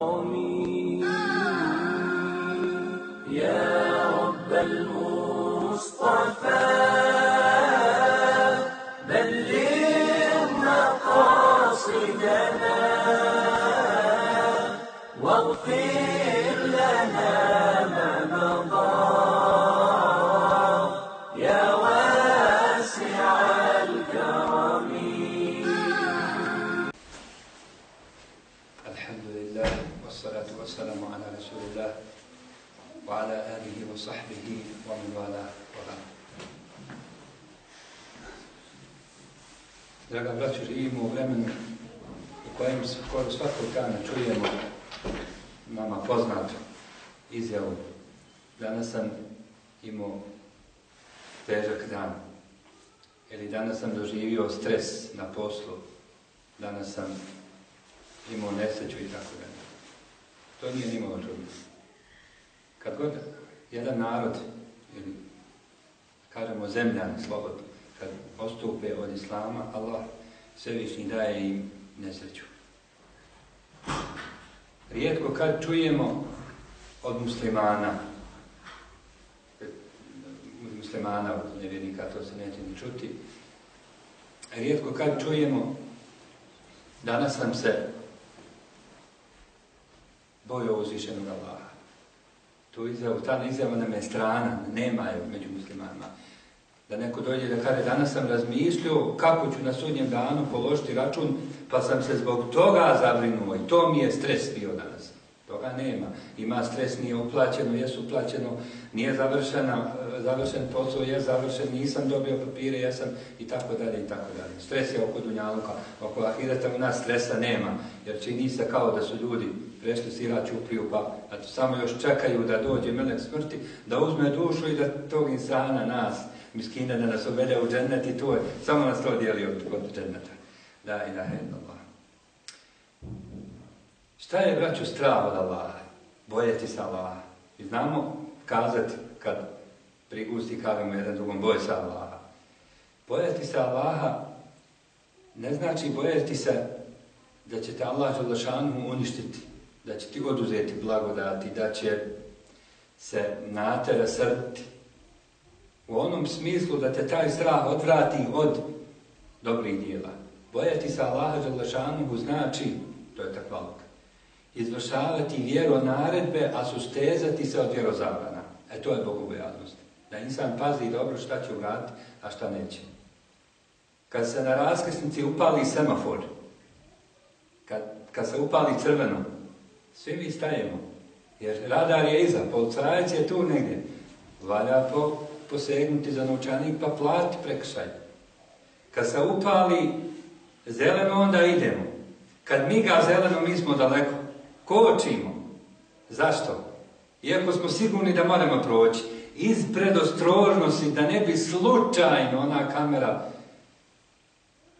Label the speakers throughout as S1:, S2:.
S1: me. Ah. Yeah. Danas sam doživio stres na poslu, danas sam imao nesreću i tako dalje. To nije nimalo čudno. Kad god jedan narod, ili kažemo zemljani slobodno, kad ostupe od Islama, Allah svevišnji daje im nesreću. Rijetko kad čujemo od muslimana, od muslimana, od nevjednika, to se neće ni čuti, rijetko kad čujemo, danas sam se bojao uzvišenog Allaha. Tu izjavu, ta izjava nam je strana, nema je među muslimanima. Da neko dođe da kaže, danas sam razmišljao kako ću na sudnjem danu položiti račun, pa sam se zbog toga zabrinuo i to mi je stres bio danas. Toga nema. Ima stres, nije uplaćeno, jesu uplaćeno, nije završena, završen posao, je završen, nisam dobio papire, jesam i tako dalje i tako dalje. Stres je oko Dunjaluka, oko Ahireta u nas stresa nema, jer čini se kao da su ljudi prešli sirač upiju, pa samo još čekaju da dođe melek smrti, da uzme dušu i da tog insana nas, miskine, da nas uvede u džennet i to je, samo nas to dijeli od, od dženneta. Da, ilaha illallah. Šta je, braću, strah od Allaha? Bojeti se Allaha. I znamo kazati kad prigusti kažemo jedan drugom boj se Allaha. Bojeti se Allaha ne znači bojeti se da će te Allah Želešanu uništiti, da će ti oduzeti blagodati, da će se natera srti. U onom smislu da te taj strah odvrati od dobrih dijela. Bojati se Allaha Đalešanuhu znači, to je takvalka, izvršavati vjero naredbe, a sustezati se od vjerozabrana. E to je bogobojaznost. Da insan pazi dobro šta će uraditi, a šta neće. Kad se na raskrsnici upali semafor, kad, kad se upali crveno, svi mi stajemo. Jer radar je iza, policajac je tu negdje. Valja po, posegnuti za novčanik pa plati prekršaj. Kad se upali zeleno, onda idemo. Kad mi ga zeleno, mi smo daleko. Kočimo. Zašto? Iako smo sigurni da moramo proći. Iz predostrožnosti, da ne bi slučajno ona kamera,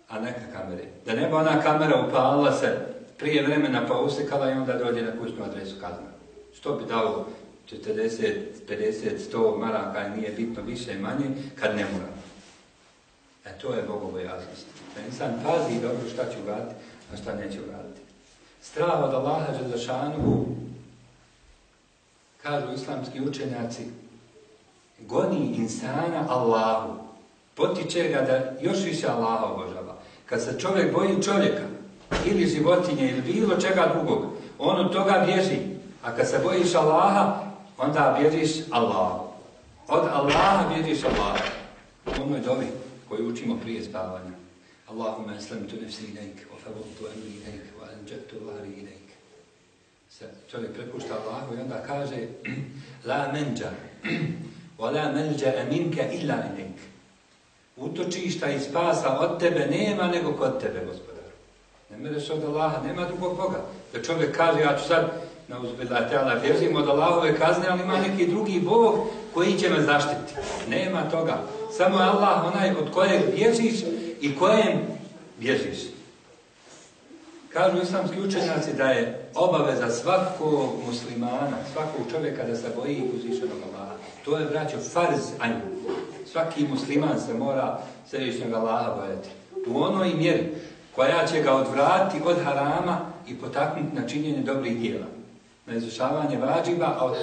S1: a neka kamere, da ne bi ona kamera upalila se prije vremena pa usekala i onda dođe na kućnu adresu kazna. Što bi dalo 40, 50, 100 maraka, nije bitno više i manje, kad ne mora. E to je Bogovo jasnost. Da insan pazi dobro šta će uraditi, a šta neće uraditi. Strah od Allaha Želešanuhu, kažu islamski učenjaci, goni insana Allahu, potiče ga da još više Allaha obožava. Kad se čovjek boji čovjeka, ili životinje, ili bilo čega drugog, on od toga bježi. A kad se bojiš Allaha, onda bježiš Allah. Od Allaha bježiš Allah. U onoj dobi koji učimo prije spavanja. Allahumma islamtu nefsi ilaik, wa fawwatu amri ilaik, wa anjatu dhahri ilaik. Se čovjek prepušta Allahu i onda kaže La menđa, wa la menđa minka illa ilaik. Utočišta i spasa od tebe nema nego kod tebe, gospodaru. Ne mereš od Allaha, nema drugog Boga. Da čovjek kaže, ja ću sad na uzbila tela, bježim od Allahove kazne, ali ima neki drugi Bog koji će me zaštiti. Nema toga. Samo Allah, onaj od kojeg bježiš i kojem bježiš. Kažu islamski učenjaci da je obaveza svakog muslimana, svakog čovjeka da se boji uzvišenog Allaha. To je, braćo, farz anju. Svaki musliman se mora središnjeg Allaha bojati. U onoj mjeri koja će ga odvrati od harama i potaknuti na činjenje dobrih dijela. Na izvršavanje vađiba, od,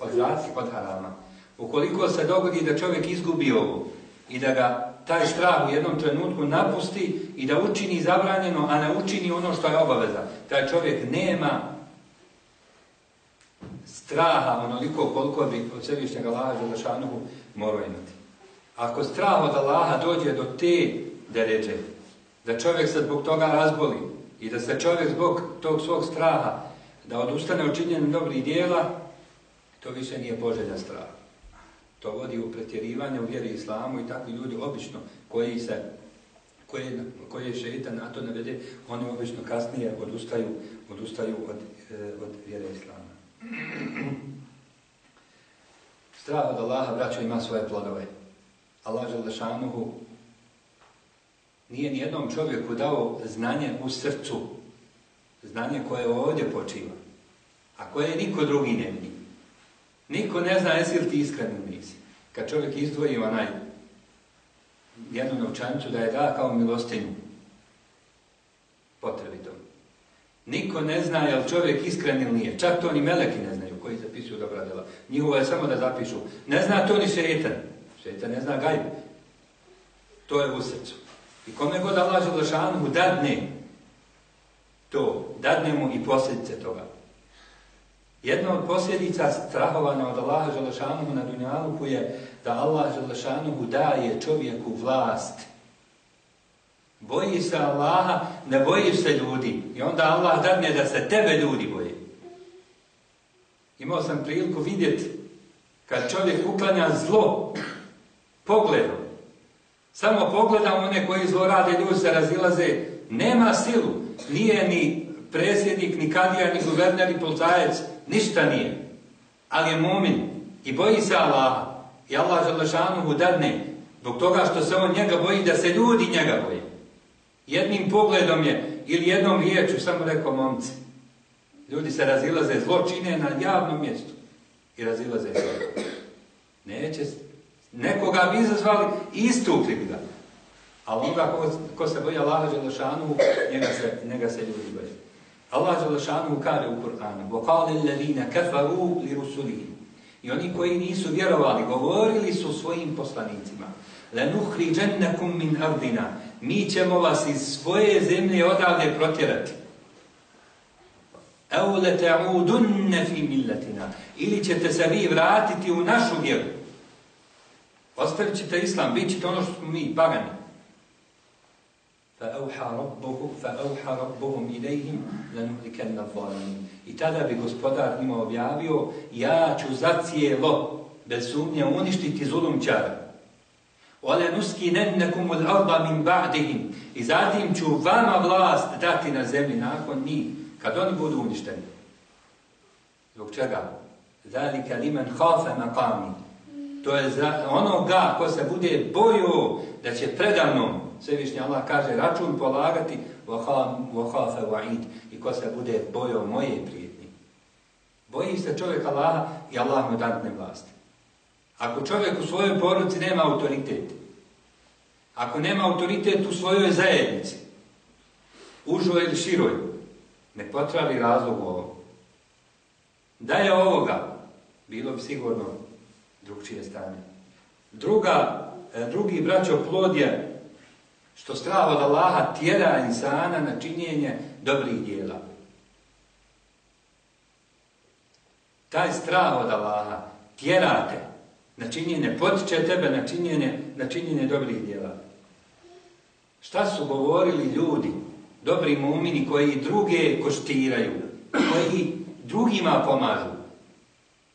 S1: od zraci, od harama. Ukoliko se dogodi da čovjek izgubi ovo i da ga taj strah u jednom trenutku napusti i da učini zabranjeno, a ne učini ono što je obaveza, taj čovjek nema straha onoliko koliko bi od sebišnjeg Allaha Želešanuhu morao imati. Ako strah od Allaha dođe do te deređe, da čovjek se zbog toga razboli i da se čovjek zbog tog svog straha da odustane od činjenja dobrih dijela, to više nije poželja strah. To vodi u pretjerivanje u vjeri islamu i takvi ljudi obično koji se koje, koje šeita na to navede, oni obično kasnije odustaju, odustaju od, e, od vjere islama. Strah od Allaha, braćo, ima svoje plodove. Allah Želešanuhu nije ni jednom čovjeku dao znanje u srcu, znanje koje ovdje počiva, a koje niko drugi ne vidi. Niko ne zna jesi li ti iskren ili nisi. Kad čovjek izdvoji onaj jednu novčanicu da je da kao milostinju potrebitom. Niko ne zna je li čovjek iskren ili nije. Čak to ni meleki ne znaju koji zapisuju dobra djela. Njihovo je samo da zapišu. Ne zna to ni šetan. Šetan ne zna gajbu. To je u srcu. I kome god Allah Želešanu mu dadne to, dadne mu i posljedice toga. Jedna od posljedica strahovanja od Allaha Želešanuhu na Dunjaluku je da Allah Želešanuhu daje čovjeku vlast. Boji se Allaha, ne bojiš se ljudi. I onda Allah dadne da se tebe ljudi boje. Imao sam priliku vidjeti kad čovjek uklanja zlo pogledom. Samo pogledam one koji zlorade, ljudi se razilaze, nema silu. Nije ni predsjednik, ni kadija, ni guverner, ni polcajac, ništa nije. Ali je mumin i boji se Allaha. I Allah želešanu mu dadne zbog toga što se on njega boji, da se ljudi njega boje. Jednim pogledom je, ili jednom riječu, samo rekao momci, ljudi se razilaze, zlo čine na javnom mjestu i razilaze se. Neće Nekoga bi izazvali i istukli bi ga. Ali onoga ko, ko se boja Allaha Đelešanu, njega se, njega se ljudi boje. Allah Đelešanu kaže u Kur'anu وَقَالِ الَّذِينَ كَفَرُوا لِرُسُلِهِمْ I oni koji nisu vjerovali, govorili su svojim poslanicima لَنُخْرِجَنَّكُمْ مِنْ أَرْضِنَا Mi ćemo vas iz svoje zemlje odavde protjerati. أَوْ لَتَعُودُنَّ فِي مِلَّتِنَا Ili ćete se vi vratiti u našu vjeru. Ostavit ćete islam, bit ćete ono što smo mi, pagani. فَأَوْحَا رَبُّهُمْ فَأَوْحَا رَبُّهُمْ إِلَيْهِمْ لَنُحْلِكَنَّ الظَّالَمِينَ I tada bi gospodar ima objavio, ja ću za cijelo, bez sumnje, uništiti zulumčara. وَلَنُسْكِنَنَّكُمُ الْأَرْضَ مِنْ بَعْدِهِمْ I zatim ću vama vlast dati na zemlji nakon njih, kad oni budu uništeni. Zbog čega? ذَلِكَ لِمَنْ خَافَ مَقَامِهِ To je za onoga ko se bude boju da će predavno, svevišnji Allah kaže, račun polagati وَحَافَ وَعِيد i ko se bude bojo moje prijetnje. Boji se čovjek Allaha i Allah mu dantne vlasti. Ako čovjek u svojoj poruci nema autoritet, ako nema autoritet u svojoj zajednici, užoj ili široj, ne potravi razlog ovo. Da je ovoga, bilo bi sigurno drugčije stanje. Druga, e, drugi braćo plod je što strah od Allaha tjera insana na činjenje dobrih dijela. Taj strah od Allaha tjera te na činjenje, potiče tebe na činjenje, na činjenje dobrih dijela. Šta su govorili ljudi, dobri mumini koji druge koštiraju, koji drugima pomažu?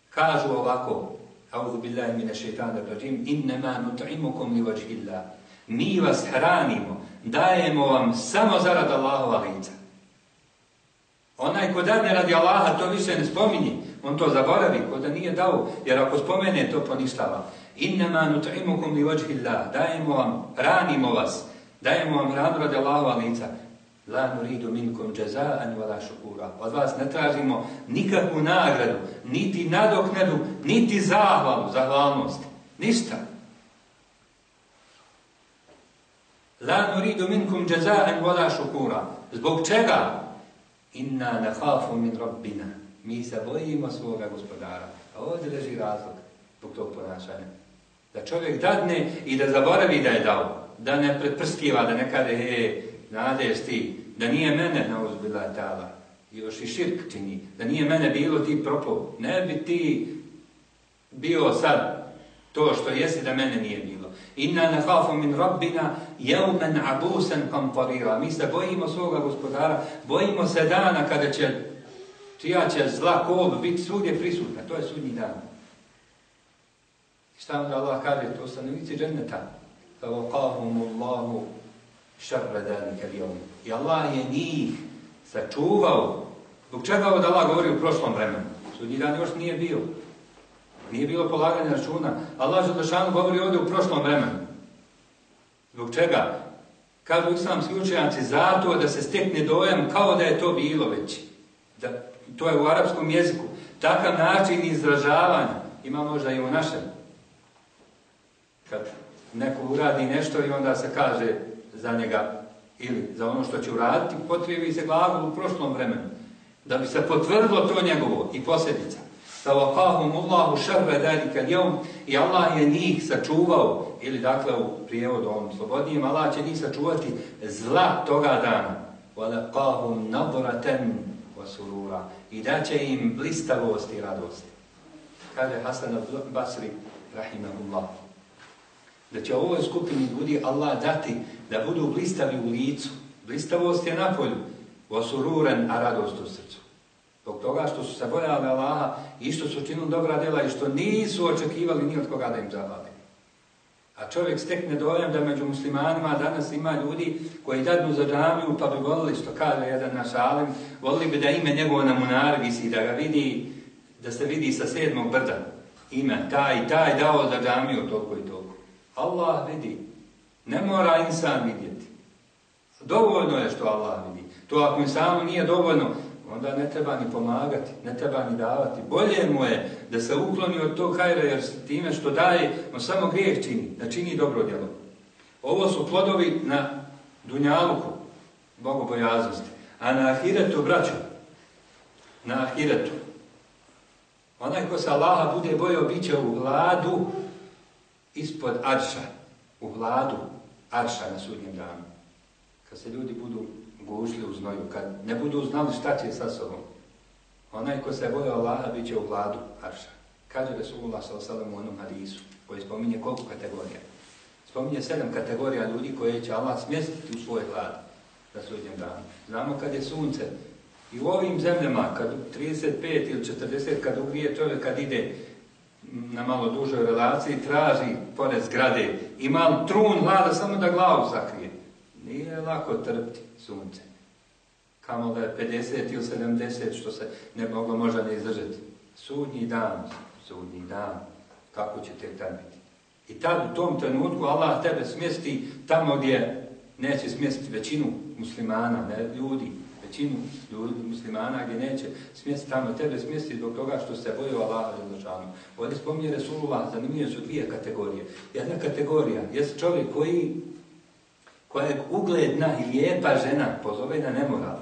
S1: Kažu ovako, A'udhu billahi mine šeitanir rajim, innama nut'imukum li vajhillah. Mi vas hranimo, dajemo vam samo zarad Allahova lica. Onaj ko dadne radi Allaha, to više ne spominje. On to zaboravi, ko da nije dao, jer ako spomene, to poništava. Innama nut'imukum li vajhillah. Dajemo vam, hranimo vas, dajemo vam hranu radi Allahova lica. La nuridu minkum jazaan wala shukura. Od vas ne tražimo nikakvu nagradu, niti nadoknadu, niti zahvalu, zahvalnost. Ništa. La nuridu minkum jazaan wala shukura. Zbog čega? Inna nakhafu min rabbina. Mi se bojimo svoga gospodara. A ovdje leži razlog zbog tog ponašanja. Da čovjek dadne i da zaboravi da je dao. Da ne pretprskiva, da ne kade, he, nadeš ti, da nije mene na uzbila I Još i širk čini. Da nije mene bilo ti propao. Ne bi ti bio sad to što jesi da mene nije bilo. Inna nakafu min rabbina yawman abusen kamparira. Mi se bojimo svoga gospodara, bojimo se dana kada će, čija će zla kob biti sudje prisutna. To je sudnji dan. Šta onda Allah kaže? To stanovici dženneta. Fawakahumu Allahu šarradanika ljom. I Allah je njih sačuvao. Zbog čega od da Allah govori u prošlom vremenu? Sudnji dan još nije bio. Nije bilo polaganja računa. Allah Želešanu govori ovdje u prošlom vremenu. Zbog čega? Kažu islamski učenjaci zato da se stekne dojam kao da je to bilo već. Da, to je u arapskom jeziku. Takav način izražavanja ima možda i u našem. Kad neko uradi nešto i onda se kaže za njega ili za ono što će uraditi, potrebi se glagol u prošlom vremenu. Da bi se potvrdilo to njegovo i posljedica. فَوَقَاهُمُ Allahu šarve dalika الْيَوْمِ i Allah je njih sačuvao, ili dakle u prijevodu ovom slobodnijem, Allah će njih sačuvati zla toga dana. وَلَقَاهُمْ نَظْرَةً wasurura i daće im blistavost i radost. Kaže Hasan al-Basri, rahimahullah, da će ovoj skupini ljudi Allah dati da budu blistavi u licu. Blistavost je na polju, wasururan, a radost u srcu. Zbog toga što su se bojali Allaha i što su činili dobra djela i što nisu očekivali ni od koga da im zavali. A čovjek stekne dojam da među muslimanima danas ima ljudi koji dadnu za džamiju pa bi volili, što kaže jedan naš alim, volili bi da ime njegovo na munar visi, da ga vidi, da se vidi sa sedmog brda. Ime, taj, taj dao za džamiju toliko i toliko. Allah vidi. Ne mora insan vidjeti. Dovoljno je što Allah vidi. To ako insanu nije dovoljno, onda ne treba ni pomagati, ne treba ni davati. Bolje mu je da se ukloni od tog hajra, jer time što daje, on samo grijeh čini, da čini dobro djelo. Ovo su plodovi na dunjavuku, bogobojaznosti. A na ahiretu, braću, na ahiretu, onaj ko se Allaha bude bojao, bit će u hladu ispod arša, u hladu arša na sudnjem danu. Kad se ljudi budu gužli u znoju, kad ne budu znali šta će sa sobom. Onaj ko se boje Allaha bit će u vladu Arša. Kaže Resulullah s.a.v. u onom hadisu, koji spominje koliko kategorija. Spominje sedam kategorija ljudi koje će Allah smjestiti u svoj vlad na sudnjem danu. Znamo kad je sunce i u ovim zemljama, kad 35 ili 40, kad ugrije čovjek, kad ide na malo dužoj relaciji, traži pored zgrade, ima trun hlada samo da glavu zakrije. Nije lako trpti sunce. Kamo da je 50 ili 70 što se ne moglo možda ne izdržati. Sudnji dan, sudnji dan, kako će te tad biti? I tad u tom trenutku Allah tebe smjesti tamo gdje neće smjestiti većinu muslimana, ne ljudi, većinu ljudi muslimana gdje neće smjestiti tamo tebe smjesti zbog toga što se boju Allaha za zašanu. Ovdje spominje Resulullah, zanimljive su dvije kategorije. Jedna kategorija je čovjek koji kojeg ugledna i lijepa žena pozove na nemoral.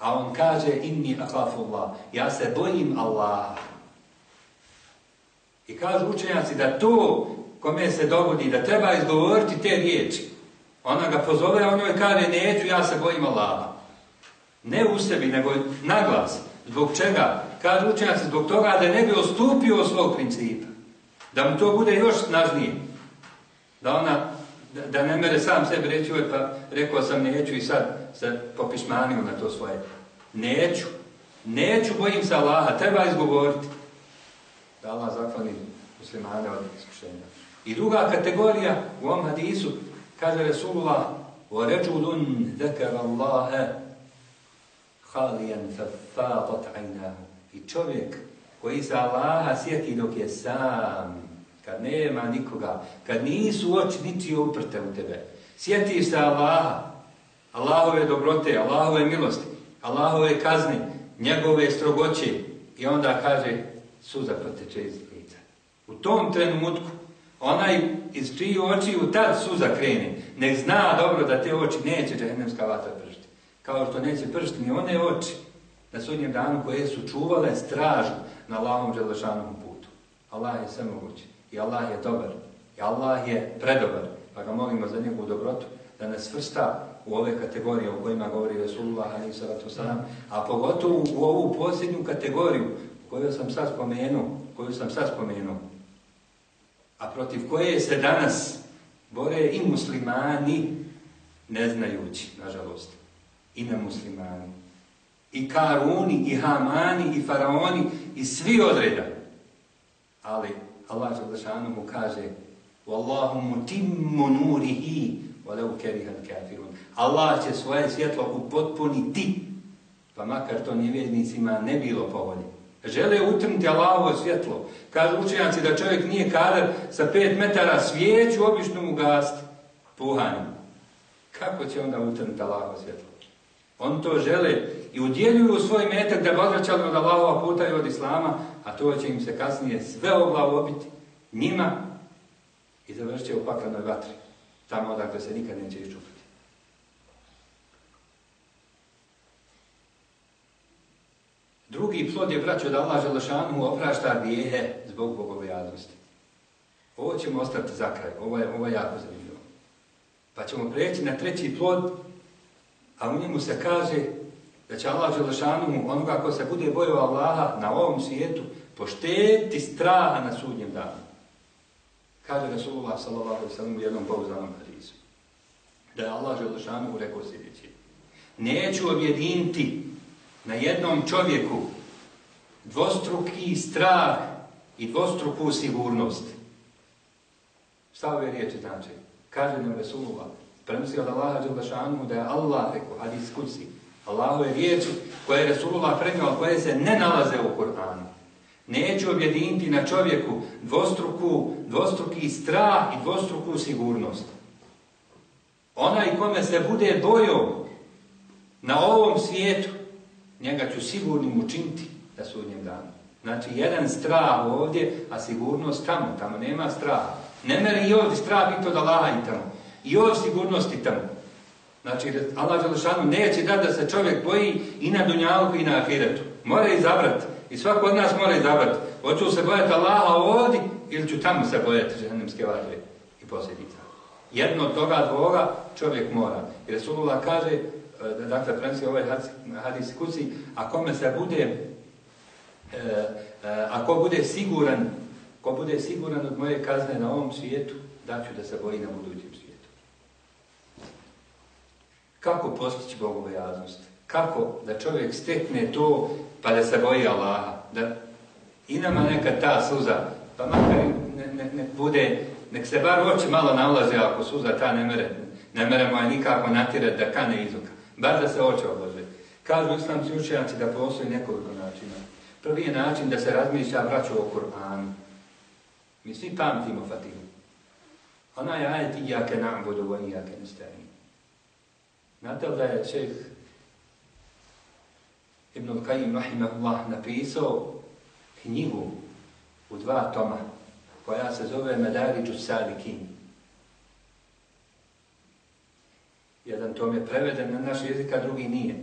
S1: A on kaže, inni ahafullah, ja se bojim Allah. I kažu učenjaci da to kome se dogodi, da treba izgovoriti te riječi. Ona ga pozove, a on joj kaže, neću, ja se bojim Allah. Ne u sebi, nego naglas. Zbog čega? Kažu učenjaci, zbog toga da ne bi ostupio svog principa. Da mu to bude još snažnije. Da ona da, da ne mere sam sebi reći, oj, pa rekao sam neću i sad se popismanio na to svoje. Neću. Neću, bojim se Allaha, treba izgovoriti. Da Allah zahvali muslimane od iskušenja. I druga kategorija u ovom hadisu, kaže Resulullah, وَرَجُلٌ ذَكَرَ اللَّهَ خَالِيًا فَفَاضَتْ عَيْنَهُ I čovjek koji se Allaha sjeti dok je sam, kad nema nikoga, kad nisu oči niti uprte u tebe, sjetiš se Allaha, Allahove dobrote, Allahove milosti, Allahove kazni, njegove strogoće i onda kaže suza proteče iz lica. U tom trenutku onaj iz čiji oči u tad suza krene, nek zna dobro da te oči neće džehennemska vatra pršiti. Kao što neće pršiti ni one oči na sudnjem danu koje su čuvale stražu na Allahom Đelešanom putu. Allah je sve mogući i Allah je dobar i Allah je predobar, pa ga molimo za njegovu dobrotu da nas vrsta u ove kategorije o kojima govori Resulullah alaihi sallatu sallam, a pogotovo u ovu posljednju kategoriju koju sam sad spomenuo, koju sam sad spomenuo, a protiv koje se danas bore i muslimani ne znajući, nažalost, i ne muslimani. I Karuni, i Hamani, i Faraoni, i svi odreda. Ali Allah Želešanu mu kaže Wallahu mutimmu nurihi walau kerihal kafirun. Allah će svoje svjetlo upotpuniti, pa makar to nevjednicima ne bilo povolje. Žele utrniti Allahovo svjetlo. Kažu učenjaci da čovjek nije kadar sa 5 metara svijeću obično mu gasti puhanjem. Kako će onda utrniti Allahovo svjetlo? On to žele i udjeljuju svoj metak da bi odvraćali od Allahova puta i od Islama, a to će im se kasnije sve o glavu obiti njima i završit će u pakranoj vatri. Tamo odakle se nikad neće iščupati. Drugi plod je, braćo, da Allah Želešanu oprašta grijehe zbog bogobojadnosti. Ovo ćemo ostati za kraj, ovo je, ovo je jako zanimljivo. Pa ćemo preći na treći plod, a u njemu se kaže da će Allah Đelešanu onoga ko se bude bojao Allaha na ovom svijetu pošteti straha na sudnjem danu. Kaže Rasulullah sallallahu sallam u jednom pouzdanom hadisu. Da je Allah Želešanu rekao sljedeći. Neću objediniti na jednom čovjeku dvostruki strah i dvostruku sigurnost. Šta ove riječi znači? Kaže nam Rasulullah, premisli od Allaha Đelešanu da je Allah rekao, hadis kuci, Allahove riječi koje je Resulullah prenio, koje se ne nalaze u Kur'anu. Neću objediniti na čovjeku dvostruku, dvostruki strah i dvostruku sigurnost. Onaj kome se bude bojo na ovom svijetu, njega ću sigurnim učiniti da sudnjem danu. Znači, jedan strah ovdje, a sigurnost tamo, tamo nema straha. Ne meri i ovdje strah biti od Allaha i tamo. I ovdje sigurnosti tamo. Znači, Allah Đelešanu neće da da se čovjek boji i na Dunjalku i na Ahiretu. Mora izabrati. I svako od nas mora izabrati. Hoću se bojati Allaha ovdje ili ću tamo se bojati žehennemske vađe i posljedica. Jedno od toga dvoga čovjek mora. I Resulullah kaže, e, dakle, prenosi ovaj hadis kuci, a kome se bude, e, e, ako bude siguran, ko bude siguran od moje kazne na ovom svijetu, daću da se boji na budućem svijetu. Kako postići bogobojaznost? Kako da čovjek stekne to pa da se boji Allaha? Da i nama neka ta suza, pa makar ne, ne, ne bude, nek se bar oči malo nalaze ako suza ta ne mere, ne mere moja nikako natirati da kane iz oka. Bar da se oči oblože. Kažu islamci učenjaci da postoji nekoliko načina. Prvi je način da se razmišlja vraću o Kur'anu. Mi svi pamtimo Fatihu. Ona je ajet ijake na'budu wa ijake nesta'in. Znate li da je čeh Ibn Al-Qayyim Rahimahullah napisao knjigu u dva toma koja se zove Medariđu Salikin. Jedan tom je preveden na naš jezik, a drugi nije.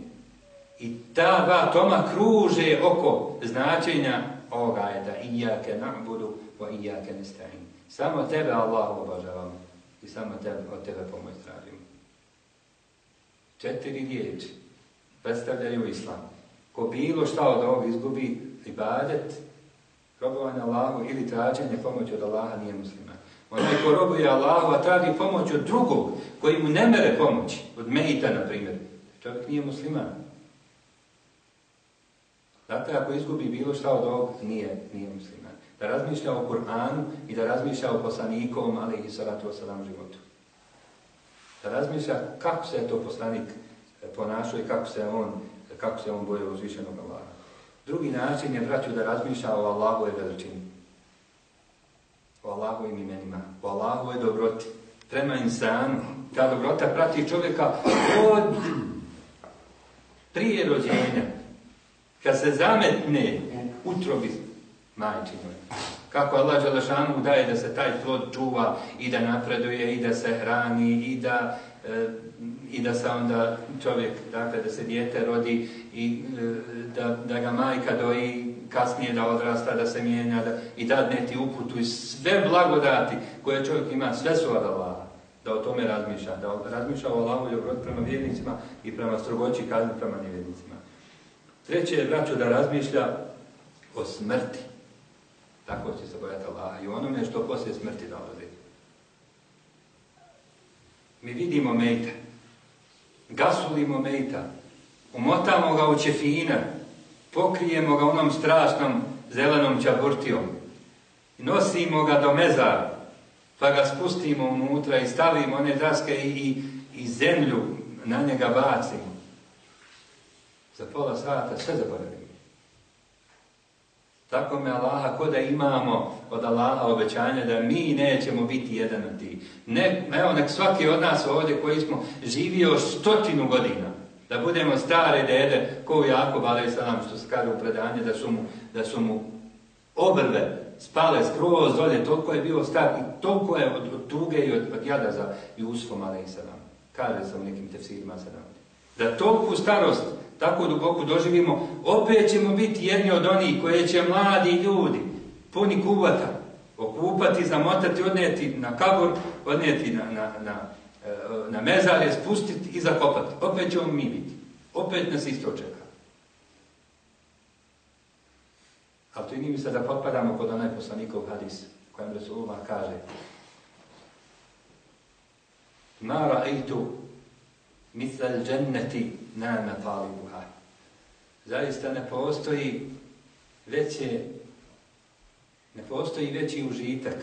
S1: I ta dva toma kruže oko značenja ovoga ajeta. Iyake na'budu wa iyake nesta'in. Samo tebe Allah obožavamo i samo tebe, od tebe pomoć tražimo. Četiri riječi predstavljaju islam. Ko bilo šta od ovog izgubi ibadet, robovanje Allahu ili traženje pomoći od Allaha nije musliman. Onaj ko robuje Allahu, a traži pomoć od drugog, koji mu ne mere pomoći, od Mejita, na primjer, čovjek nije musliman. Dakle, ako izgubi bilo šta od ovog, nije, nije musliman. Da razmišlja o Kur'anu i da razmišlja o poslanikom, ali i salatu o salam životu. Da razmišlja kako se je to poslanik e, ponašao i kako se on, kako se on boje uzvišenog Allaha. Drugi način je, braću, da razmišlja o Allahove veličini. O Allahovim imenima, o Allahove dobroti. Prema insanu, ta dobrota prati čovjeka od prije rođenja. Kad se zametne u utrobi majčinoj. Kako Allah Đelešanu daje da se taj plod čuva i da napreduje i da se hrani i da, e, i da se onda čovjek, dakle, da se dijete rodi i e, da, da ga majka doji kasnije da odrasta, da se mijenja da, i dadne ti uputu i sve blagodati koje čovjek ima, sve su od Allaha. Da o tome razmišlja, da razmišlja o Allahu i obrot prema vjernicima i prema strogoći kazni prema nevjernicima. Treće je, braćo, da razmišlja o smrti. Tako će se bojati Allaha i onome što poslije smrti dolazi. Mi vidimo mejta, gasulimo mejta, umotamo ga u čefina, pokrijemo ga onom strašnom zelenom čaburtijom, nosimo ga do mezara, pa ga spustimo unutra i stavimo one daske i, i, i zemlju na njega bacimo. Za pola sata sve zaboravimo. Tako me Allaha, ko da imamo od Allaha obećanja da mi nećemo biti jedan od tih. Ne, evo, nek svaki od nas ovdje koji smo živio stotinu godina, da budemo stare dede, ko u Jakob, ali sa nam što se kaže u predanje, da su mu, da su mu obrve spale skroz dolje, toliko je bio star i toliko je od, od tuge i od, od jada za Jusufom, ali i sa nam. Kaže sam nekim tefsirima sa nam. Da toliko starost tako duboko doživimo, opet ćemo biti jedni od onih koje će mladi ljudi puni kubata, okupati, zamotati, odnijeti na kabor, odnijeti na, na, na, e, na mezale, spustiti i zakopati. Opet ćemo mi biti. Opet nas isto čeka. Ali to i mi se da potpadamo kod onaj poslanikov hadis, kojem Resulullah kaže Ma ra'itu misal dženneti nama talibuha. Zaista ne postoji veće ne postoji veći užitak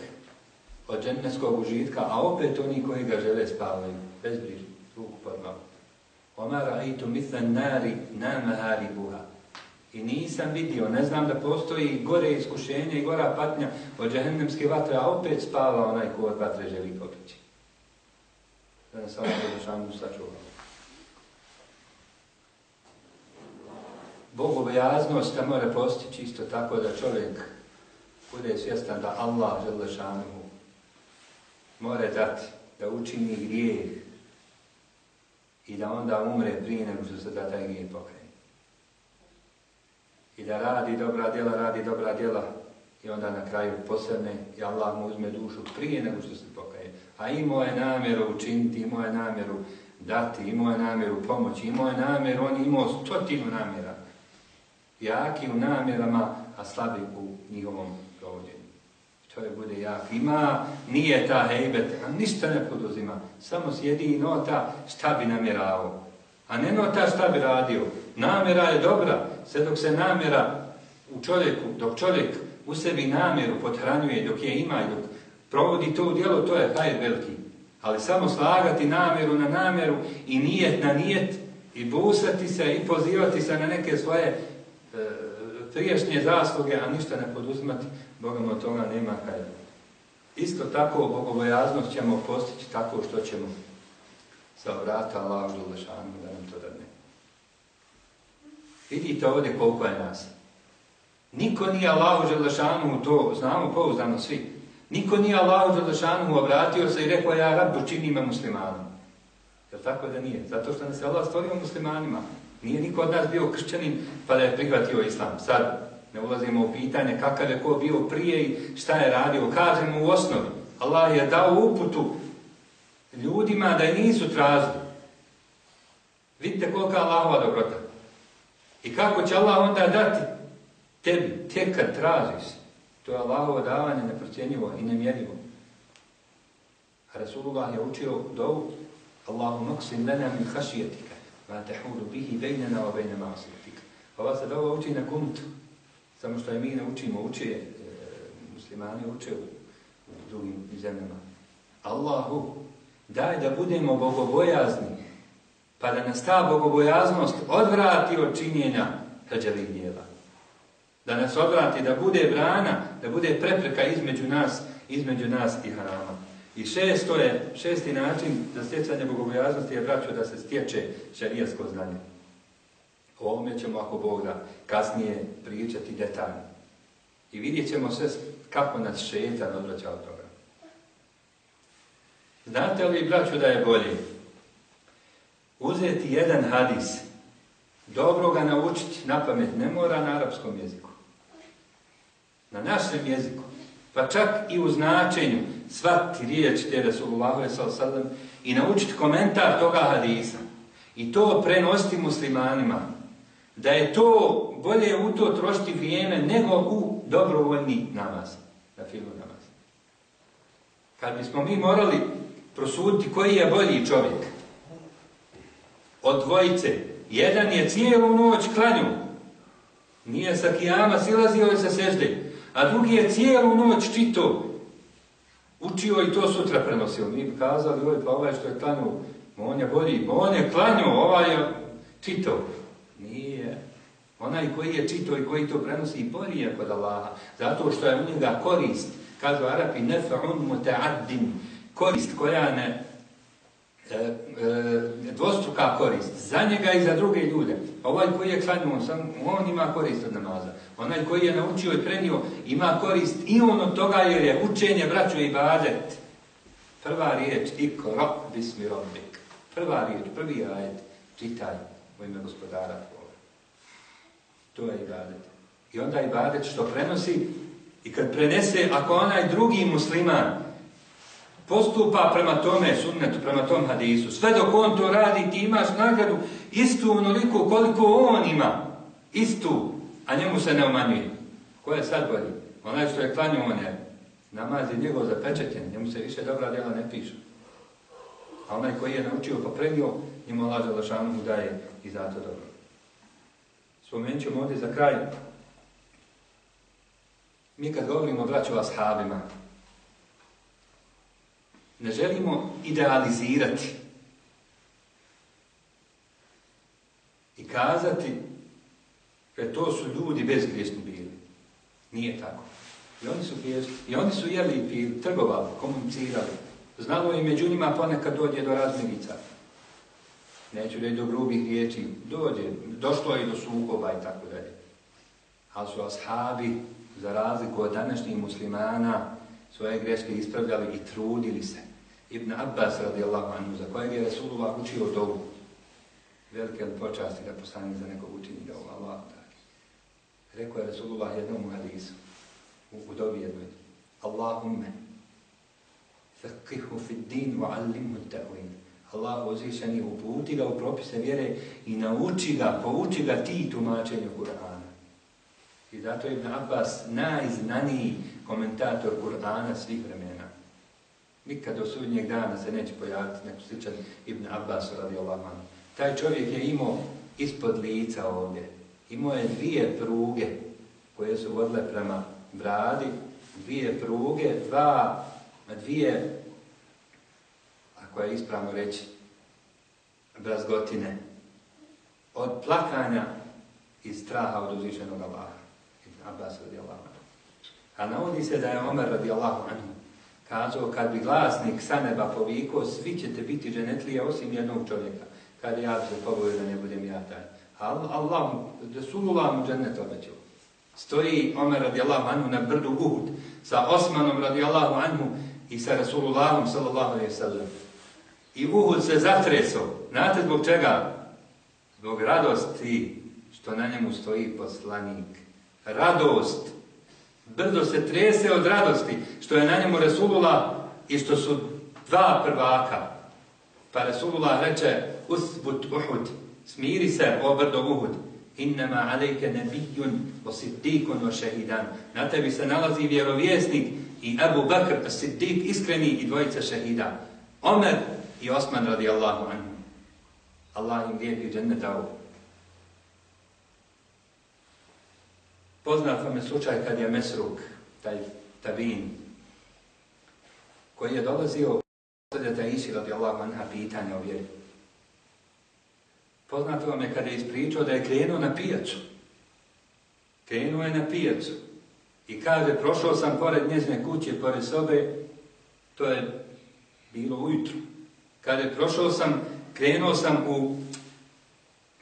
S1: od džennetskog užitka, a opet oni koji ga žele spavaju, bez briži, ruku pod malo. Omara i tu mithan nari nama haribuha. I nisam vidio, ne znam da postoji gore iskušenje i gora patnja od džahennemske vatre, a opet spava onaj ko od vatre želi popići. Da nas ovaj došanu sačuvamo. Bogobojaznost da mora postići isto tako da čovjek bude svjestan da Allah žele šanuhu mora dati da učini grijeh i da onda umre prije nego što se da taj grijeh pokrene. I da radi dobra djela, radi dobra djela i onda na kraju posebne i Allah mu uzme dušu prije nego što se pokaje. A imao je namjeru učiniti, imao je namjeru dati, imao je namjeru pomoći, imao je namjeru, on imao stotinu namjera jaki u namjerama, a slabi u njihovom provođenju. Čovjek bude jak. Ima, nije ta hejbet, a ništa ne poduzima. Samo sjedi i nota šta bi namjerao. A ne nota šta bi radio. Namjera je dobra, sve dok se namjera u čovjeku, dok čovjek u sebi namjeru pothranjuje, dok je ima i dok provodi to djelo, to je hajr veliki. Ali samo slagati namjeru na namjeru i nijet na nijet i busati se i pozivati se na neke svoje E, priješnje zasluge, a ništa ne poduzimati, Bogom od toga nema kaj. Isto tako bogobojaznost ćemo postići tako što ćemo sa vrata Allahu Želešanu da nam to dadne. Vidite ovdje koliko je nas. Niko nije Allahu Želešanu to, znamo pouzdano svi, niko nije Allahu Želešanu obratio se i rekao ja rabu činim me muslimanom. Je tako da nije? Zato što nas je Allah stvorio muslimanima. Nije niko od nas bio kršćanin pa da je prihvatio islam. Sad ne ulazimo u pitanje kakav je ko bio prije i šta je radio. Kažemo u osnovi. Allah je dao uputu ljudima da je nisu tražili. Vidite kolika Allahova dobrota. I kako će Allah onda dati tebi, tek kad tražiš. To je Allahovo davanje neprocjenjivo i nemjerivo. A Rasulullah je učio dovu Allahu maksim lena min hašijetik ma tehulu bihi bejnena o bejne masijetika. Ova se dova uči na kuntu. samo što je mi ne učimo, uče, e, muslimani uče u, u drugim zemljama. Allahu, daj da budemo bogobojazni, pa da nas ta bogobojaznost odvrati od činjenja hrđavih dijela. Da nas odvrati, da bude brana, da bude prepreka između nas, između nas i harama. I šesto je, šesti način za stjecanje bogobojaznosti je vraćao da se stječe šarijasko znanje. O ovome ćemo, ako Bog da, kasnije pričati detaljno. I vidjet ćemo sve kako nas šetan odvraća od toga. Znate li, braćo, da je bolje uzeti jedan hadis, dobro ga naučiti na pamet, ne mora na arapskom jeziku. Na našem jeziku. Pa čak i u značenju svati riječ te sa sallam i naučiti komentar toga hadisa. I to prenosti muslimanima. Da je to bolje u to trošiti vrijeme nego u dobrovoljni namaz. Na filmu namaz. Kad bismo mi morali prosuditi koji je bolji čovjek od dvojice, jedan je cijelu noć klanju, nije sa kijama silazio i sa sežde, a drugi je cijelu noć čito, učio i to sutra prenosio. Mi bi kazali, oj, pa ovaj što je klanju, on je bolji, on je klanju, ovaj je čito. Nije. Onaj koji je čito i koji to prenosi, bolji je kod Allaha, zato što je u njega korist. Kažu Arapi, nefa'un muta'addin, korist koja ne E, e, dvostruka korist za njega i za druge ljude. Pa ovaj koji je klanio, on, sam, on ima korist od namaza. Onaj koji je naučio i prenio ima korist i on od toga jer je učenje braću i badet. Prva riječ, ikro, bismi. Prva riječ, prvi ajet, čitaj u ime gospodara tvoga. To je ibadet. I onda ibadet što prenosi i kad prenese, ako onaj drugi musliman postupa prema tome sunnetu, prema tom hadisu. Sve dok on to radi, ti imaš nagradu istu onoliko koliko on ima. Istu, a njemu se ne umanjuje. Ko je sad bolji? Onaj što je klanio, on je namaz je njegov zapečetjen, njemu se više dobra djela ne piše. A onaj koji je naučio pa prenio, njemu Allah za lašanu mu daje i zato dobro. Spomenut ćemo ovdje za kraj. Mi kad govorimo o braću ashabima, Ne želimo idealizirati i kazati da to su ljudi bezgrijesni bili. Nije tako. I oni su griješni. I oni su jeli i pili, trgovali, komunicirali. Znalo je među njima ponekad dođe do razmirica. Neću reći do grubih riječi. Dođe, došlo je do sukoba i tako dalje. Ali su ashabi, za razliku od današnjih muslimana, svoje greške ispravljali i trudili se. Ibn Abbas radijallahu anhu, za kojeg je Resulullah učio dovu. Velike li počasti da postane za nekog učini da Allah tako. Rekao je Resulullah jednom u hadisu, u, u dobi jednoj. Allahumme, faqihu fid din wa allimhu ta'win. Allah uzvišeni uputi ga u propise vjere i nauči ga, pouči ga ti tumačenju Kur'ana. I zato je Ibn Abbas najznaniji komentator Kur'ana svih vremena. Nikad do sudnjeg dana se neće pojaviti neko sličan Ibn Abbas radijallahu anhu. Taj čovjek je imao ispod lica ovdje. Imao je dvije pruge koje su vodile prema bradi, dvije pruge, dva, dvije, ako je ispravno reći, brazgotine, od plakanja i straha od uzvišenog Allaha. Ibn Abbas radijallahu anhu. A navodi se da je Omer radijallahu anhu kazao, kad bi glasnik sa neba povikao, svi ćete biti ženetlija osim jednog čovjeka. Kad ja se pobojio da ne budem ja taj. Allah, Resulullah mu džennet obećao. Stoji Omer radijallahu anhu na brdu Uhud sa Osmanom radijallahu anhu i sa Rasulullahom sallallahu alaihi sallam. I Uhud se zatresao. Znate zbog čega? Zbog radosti što na njemu stoji poslanik. Radost brdo se trese od radosti što je na njemu Resulullah i što su dva prvaka. Pa Resulullah reče, usbut Uhud, smiri se o brdo Uhud, innama alejke nebijun o siddikun o šehidan. Na tebi se nalazi vjerovjesnik i Abu Bakr, siddik, iskreni i dvojica šehida. Omer i Osman radijallahu anhu. Allah im lijepi džennet dao. Poznat vam je slučaj kad je Mesruk, taj Tabin, koji je dolazio od da isi radi Allah manha pitanja o vjeri. Poznato vam je kada je ispričao da je krenuo na pijacu. Krenuo je na pijacu. I kaže, prošao sam pored njezne kuće, pored sobe, to je bilo ujutru. Kada je prošao sam, krenuo sam u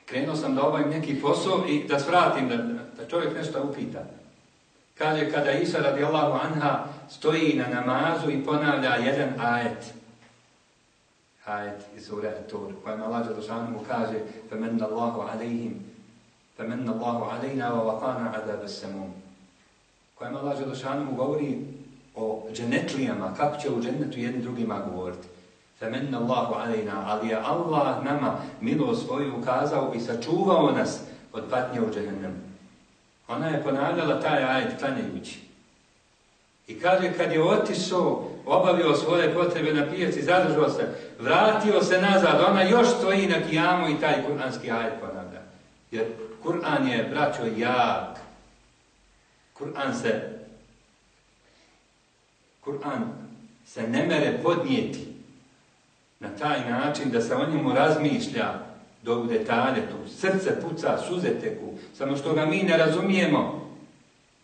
S1: krenuo sam da obavim neki posao i da svratim, da, da čovjek nešto upita. Kaže, kada Isa radijallahu anha stoji na namazu i ponavlja jedan ajet. ajet iz sura Tur, kojem Allah Đelešanu kaže فَمَنَّ اللَّهُ عَلَيْهِمْ فَمَنَّ اللَّهُ عَلَيْنَا وَوَقَانَ عَذَابَ السَّمُونَ kojem Allah Đelešanu govori o dženetlijama, kako će u džennetu jedni drugima govoriti. فَمَنَّ اللَّهُ عَلَيْنَا Ali je Allah nama milo svoju ukazao i sačuvao nas od patnje u džehennemu. Ona je ponavljala taj ajet klanjajući. I kaže, kad je otišao, obavio svoje potrebe na pijaci, zadržao se, vratio se nazad, ona još stoji na kijamu i taj kuranski ajet ponavlja. Jer Kur'an je, braćo, jak. Kur'an se Kur'an se ne mere podnijeti na taj način da se o njemu razmišlja do u detalje tu. Srce puca, suze teku, samo što ga mi ne razumijemo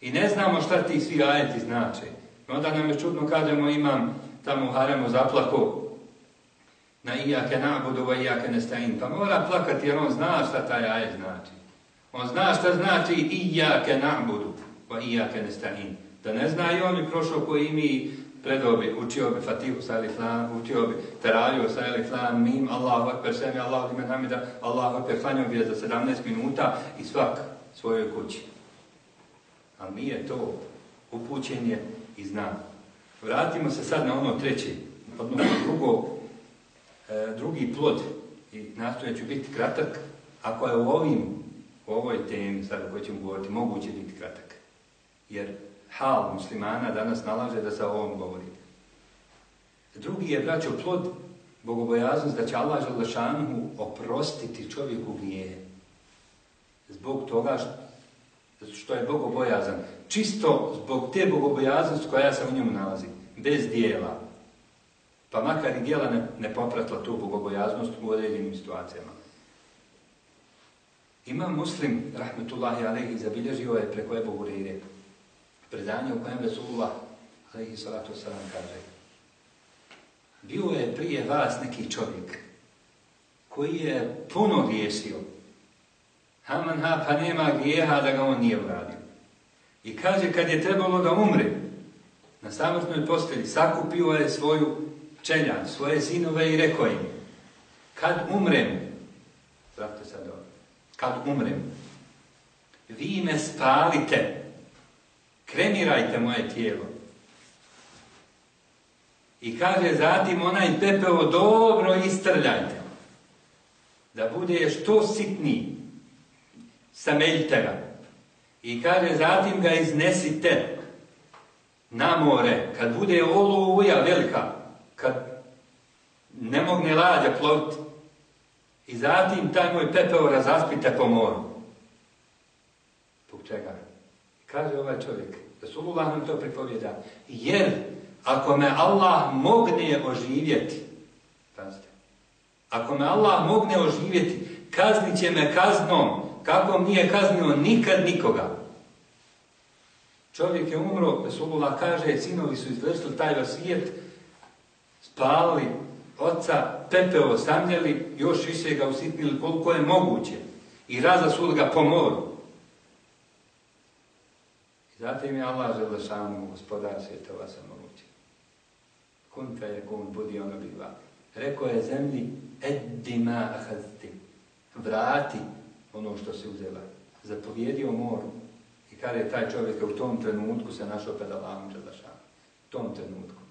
S1: i ne znamo šta ti svi ajeti znače. Onda nam je čudno kažemo imam tamo u haremu zaplaku na ijake nabudu va ijake nestajin. Pa mora plakati jer on zna šta taj ajet znači. On zna šta znači ijake nabudu va ijake nestajin. Da ne zna i on bi prošao koji mi predobi, učio bi Fatihu sa Eliflam, učio bi Teraviju sa Eliflam, Mim, Allahu Akbar, Semi, Allahu Dime Hamida, Allahu Akbar, klanio bi za 17 minuta i svak svojoj kući. A mi je to upućenje i zna. Vratimo se sad na ono treće, odnosno drugo, e, drugi plod i nastoje ću biti kratak, ako je u ovim, u ovoj temi, sad o kojoj ćemo govoriti, moguće biti kratak. Jer hal muslimana danas nalaže da se o ovom govori. Drugi je, braćo, plod bogobojaznost da će Allah Želešanuhu oprostiti čovjeku gnije. Zbog toga što je bogobojazan. Čisto zbog te bogobojaznosti koja se u njemu nalazi. Bez dijela. Pa makar i dijela ne, ne popratila tu bogobojaznost u određenim situacijama. Imam muslim, rahmetullahi alaihi, zabilježio je preko Ebu Hureyre predanje u kojem Resulullah alaihi salatu wasalam kaže bio je prije vas neki čovjek koji je puno griješio. Haman ha, pa nema grijeha da ga on nije uradio. I kaže, kad je trebalo da umre, na samrtnoj postelji, sakupio je svoju čelja, svoje sinove i rekao im, kad umrem, zvrate sad ovo, kad umrem, vi me spalite, kremirajte moje tijelo. I kaže, zatim onaj pepeo dobro istrljajte. Da bude što sitniji. Sameljite ga. I kaže, zatim ga iznesite na more. Kad bude oluja velika, kad ne mogne lađa ploviti. I zatim taj moj pepeo razaspite po moru. Pog čega? Kaže ovaj čovjek, Rasulullah nam to pripovjeda. Jer ako me Allah mogne oživjeti, pazite, ako me Allah mogne oživjeti, kaznit će me kaznom, kako nije kaznio nikad nikoga. Čovjek je umro, Resulullah kaže, sinovi su izvršili taj vasijet, spalili oca, pepeo samljeli, još više ga usitnili koliko je moguće i razasuli ga po moru. Zatim je Allah žele šanu gospodar svjetova samoručio. Kun fe je kun, budi ono biva. Rekao je zemlji, eddima ahazti. Vrati ono što se uzela. Zapovjedio moru. I kada je taj čovjek u tom trenutku se našao pred Allahom žele šanu. U tom trenutku.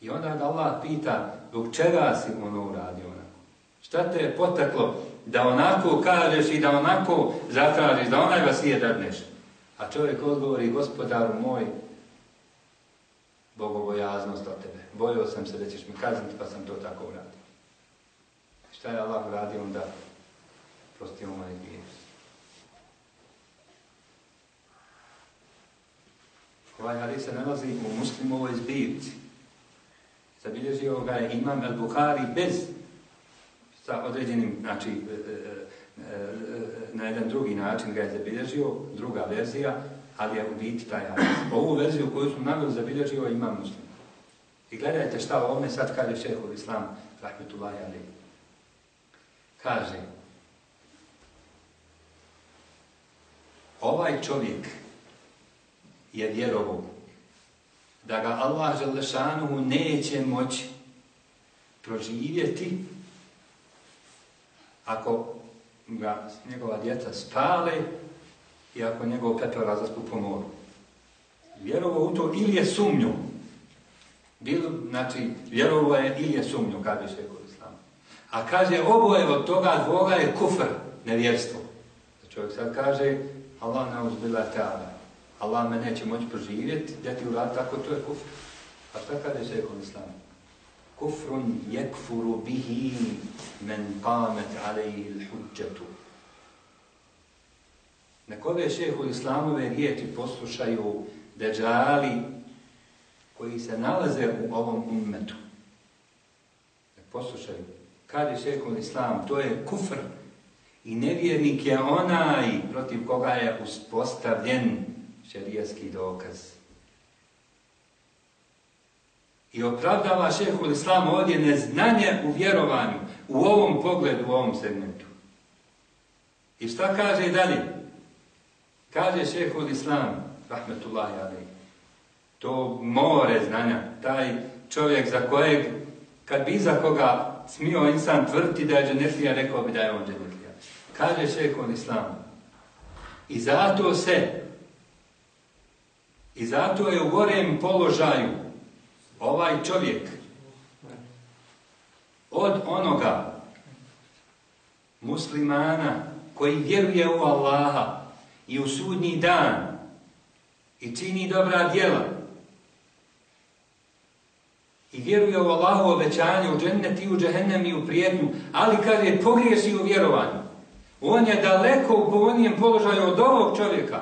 S1: I onda ga Allah pita, dok čega si ono uradio onako? Šta te je potaklo da onako kažeš i da onako zatražiš, da onaj vas je da nešto? A čovjek odgovori, gospodaru moj, bogobojaznost od tebe. Bojio sam se da ćeš mi kazniti, pa sam to tako uradio. Šta je Allah uradio onda? Prostimo moj grijeh. Ovaj hadis se nalazi u muslimovoj zbirci. Zabilježio ga je imam al-Bukhari bez sa određenim, znači, e, e, e, e na jedan drugi način ga je zabilježio, druga verzija, ali je u biti taj hadis. Ovu verziju koju smo navili zabilježio ima muslim. I gledajte šta ovome sad kaže šehol islam, rahmetullahi ali. Kaže, ovaj čovjek je vjerovo da ga Allah želešanuhu neće moći proživjeti ako ga njegova djeca spale i ako njegov pepeo razaspu po moru. Vjerovo u to ili je sumnju. Bilo, znači, vjerovo je ili je sumnju, kaže se kod islama. A kaže, oboje od toga dvoga je kufr, nevjerstvo. Znači, čovjek sad kaže, Allah ne uzbila ta'ala. Allah me neće moći proživjeti, da ti urad tako, to je kufr. A šta kaže se kod islama? Kufrun yekfuru bihi men qamet alejhi l'huđetu. Nek ove šehu islamove riječi poslušaju deđali koji se nalaze u ovom ummetu. Nek poslušaju. Kad je šehu islam, to je kufr. I nevjernik je onaj protiv koga je uspostavljen šerijski dokaz. I opravdava šehu islam ovdje neznanje u vjerovanju, u ovom pogledu, u ovom segmentu. I šta kaže dalje? Kaže šehol Islam, rahmetullahi alaih, to more znanja, taj čovjek za kojeg, kad bi za koga smio insan tvrti da je dženetlija, rekao bi da je on dženetlija. Kaže šehol Islam, i zato se, i zato je u gorem položaju ovaj čovjek od onoga muslimana koji vjeruje u Allaha, i u sudnji dan i čini dobra djela i vjeruje u Allahu obećanje u džennet i u džehennem i u prijetnju, ali kad je pogriješi u vjerovanju, on je daleko u povodnijem položaju od ovog čovjeka,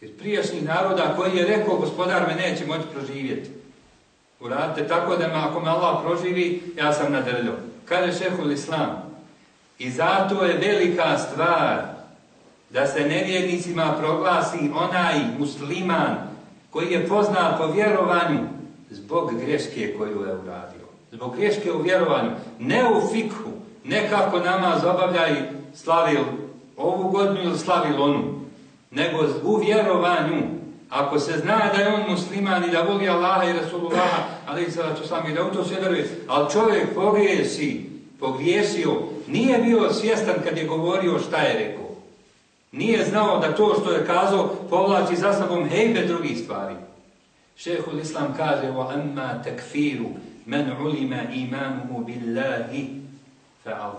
S1: iz prijašnjih naroda koji je rekao gospodar me neće moći proživjeti. Uradite tako da me ako me Allah proživi, ja sam na drlju. Kaže šehul Islam. I zato je velika stvar da se nevjernicima proglasi onaj musliman koji je poznat po vjerovanju zbog greške koju je uradio. Zbog greške u vjerovanju, ne u fikhu, ne kako namaz zabavlja i slavil ovu godinu ili slavil onu, nego u vjerovanju. Ako se zna da je on musliman i da voli Allaha i Rasulullaha, ali i sada to i da u to sve veruje, ali čovjek pogrijesi, pogriješio, nije bio svjestan kad je govorio šta je rekao. Nije znao da to što je kazao povlači za sobom hejbe drugih stvari. Šehul Islam kaže wa amma takfiru man ulima بِاللَّهِ billahi fa.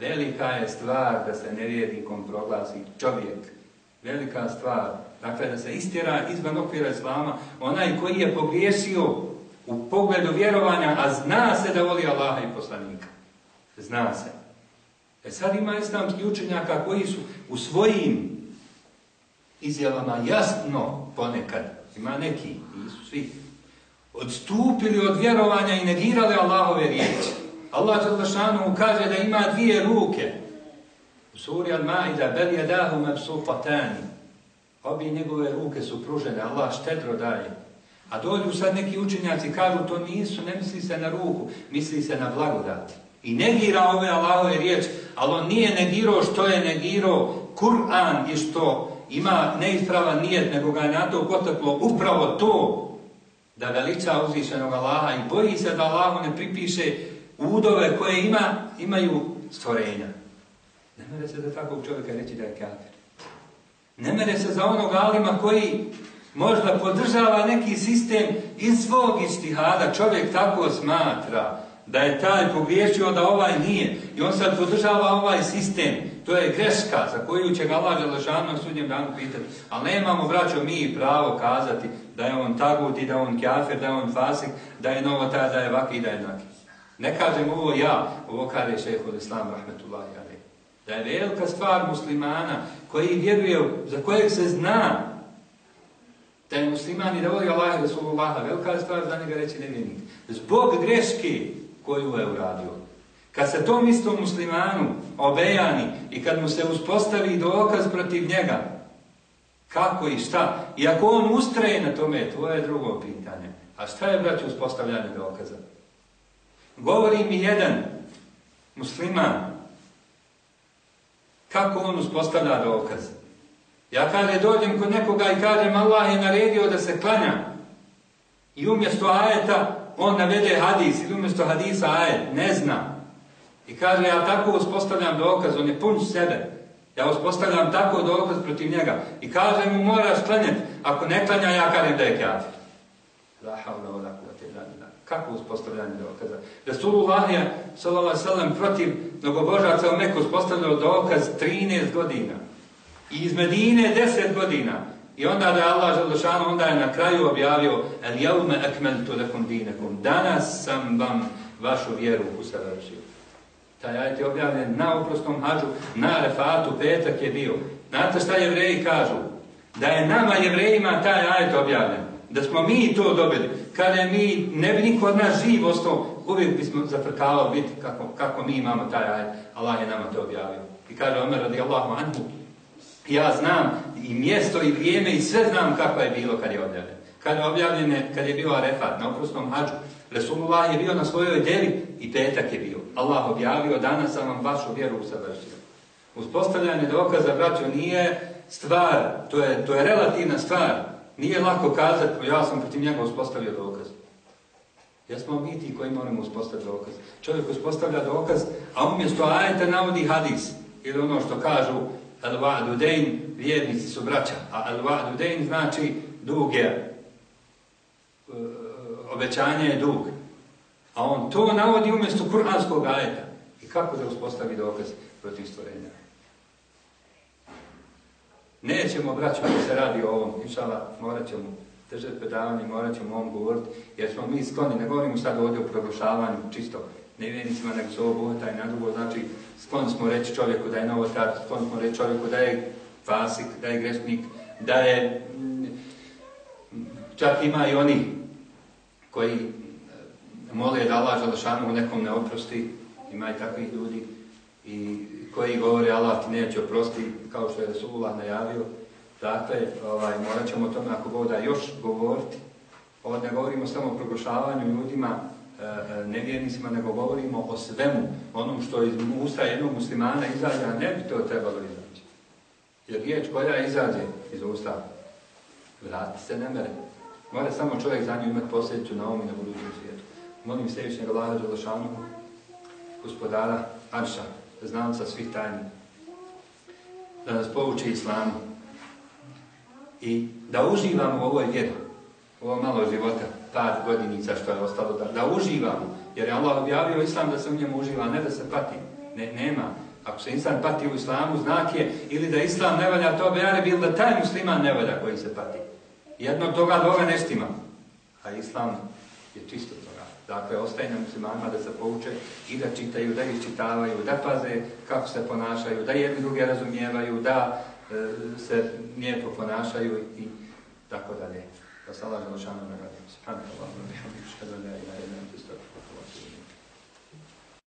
S1: Velika je stvar da se nevjernikom proglasi čovjek. Velika stvar. Dakle, da se istjera izvan okvira Islama onaj koji je pogriješio u pogledu vjerovanja, a zna se da voli Allaha i poslanika. Zna se. E sad ima islamski učenjaka koji su u svojim izjavama jasno ponekad, ima neki, nisu svi, odstupili od vjerovanja i negirali Allahove riječi. Allah Đalešanu kaže da ima dvije ruke. U suri Al-Ma'ida, bel jedahu mebsufatani. Obje njegove ruke su pružene, Allah štedro daje. A dođu sad neki učenjaci, kažu to nisu, ne misli se na ruku, misli se na blagodati. I negira ove Allahove riječ, ali on nije negirao što je negirao Kur'an i što ima neispravan nijet, nego ga je na to poteklo upravo to da veliča uzvišenog Allaha i boji se da Allahu ne pripiše udove koje ima, imaju stvorenja. Ne mere se za takvog čovjeka reći da je kafir. Ne mere se za onog alima koji možda podržava neki sistem iz svog istihada, čovjek tako smatra, da je taj pogriješio da ovaj nije. I on sad podržava ovaj sistem. To je greška za koju će ga Allah Đelešanu na sudnjem danu pitati. Ali nemamo, braćo, mi pravo kazati da je on tagut i da je on kafir, da je on fasik, da je novo taj, da je vaki i da je naki. Ne kažem ovo ja, ovo kada šeho Islam, rahmetullahi alaihi. Da je velika stvar muslimana koji vjeruje, za kojeg se zna da je musliman i da voli Allah i Rasulullaha, velika stvar za njega reći nevjenik. Zbog greške koju je uradio. Kad se tom istom muslimanu obejani i kad mu se uspostavi dokaz protiv njega, kako i šta, i ako on ustraje na tome, to je drugo pitanje. A šta je, braću, uspostavljanje dokaza? Govori mi jedan musliman, kako on uspostavlja dokaz? Ja kada dođem kod nekoga i kažem Allah je naredio da se klanja i umjesto ajeta on navede hadis ili umjesto hadisa ajet, ne zna. I kaže, ja tako uspostavljam dokaz, on je pun sebe. Ja uspostavljam tako dokaz protiv njega. I kaže mu, moraš klanjati. Ako ne klanja, ja kažem da je kjafir. La havla wa la kuvvete illa billah. Kako uspostavljanje dokaza? Resulullah je, sallallahu sallam, protiv mnogobožaca u Meku uspostavljao dokaz 13 godina. I iz Medine 10 godina. I onda da je Allah želdošano, onda je na kraju objavio El jaume ekmeltu lekum dinekum. Danas sam vam vašu vjeru usavršio. Taj ajet je objavljen na uprostom hađu, na refatu, petak je bio. Znate šta jevreji kažu? Da je nama jevrejima taj ajet objavljen. Da smo mi to dobili. Kada mi, ne bi niko od nas živ ostao, uvijek bismo zafrkavali biti kako, kako mi imamo taj ajet. Allah je nama to objavio. I kaže Omer radijallahu anhu, ja znam i mjesto i vrijeme i sve znam kako je bilo kad je objavljen. Kad je objavljen, kad je bio Arefat na oprostom hađu, Resulullah je bio na svojoj deli i petak je bio. Allah objavio, danas sam vam vašu vjeru usavršio. Uspostavljanje dokaza, braćo, nije stvar, to je, to je relativna stvar. Nije lako kazati, pa ja sam protiv njega uspostavio dokaz. Ja smo mi ti koji moramo uspostaviti dokaz. Čovjek uspostavlja dokaz, a umjesto ajeta navodi hadis. Ili ono što kažu, al va'du dejn, vjernici su braća. A al va'du dejn znači dug je, e, obećanje je dug. A on to navodi umjesto kuranskog ajeta. I kako da uspostavi dokaz protiv stvorenja? Nećemo, braći, da se radi o ovom, inšala, morat ćemo držati predavanje, morat ćemo ovom govoriti, jer smo mi skloni, ne govorimo sad ovdje o proglašavanju, čisto nevjenicima, nego se ovo bohata i nadugo, znači skloni smo reći čovjeku da je novotar, skloni smo reći čovjeku da je fasik, da je grešnik, da je, mm, čak ima i oni koji e, mole da Allah Želešanu u nekom ne oprosti, ima i takvih ljudi, i koji govore Allah ti neće oprosti, kao što je Resulullah najavio. Dakle, ovaj, morat ćemo o tome ako Bog da još govoriti. Ovo ne govorimo samo o proglašavanju ljudima, e, e, nevjernicima, nego govorimo o svemu, onom što iz usta jednog muslimana izađe, a ne bi to trebalo izaći. Jer riječ koja izađe iz usta, vrati se ne mere. Mora samo čovjek za nju imati posljedicu na ovom i na budućem svijetu. Molim sljedećeg Allaha Đelešanu, gospodara Arša, znamca svih tajni, da nas povuči islamu i da uživamo u ovoj vjeri, u ovo malo života, par godinica što je ostalo, da, da uživamo, jer je Allah objavio islam da se u njemu uživa, ne da se pati, ne, nema. Ako se insan pati u islamu, znak je ili da islam ne valja to bejare, bil da taj musliman ne valja koji se pati. Jednog toga dove neštima, a islam je čisto. Dakle, ostaje na muslimanima da se pouče i da čitaju, da iščitavaju, da paze kako se ponašaju, da jedni druge razumijevaju, da e, se nijepo ponašaju i tako dalje. Pa salažemo šanom na radim. Subhanallah, ne bih što da ne ima jedna.